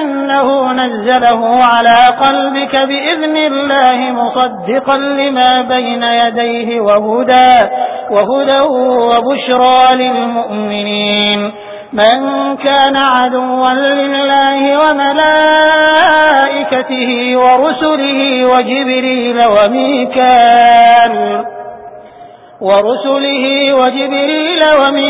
فإنه نزله على قلبك بإذن الله مصدقا لما بين يديه وهدى وهدى وبشرى للمؤمنين. من كان عدوا لله وملائكته ورسله وجبريل وميكال ورسله وجبريل وميكال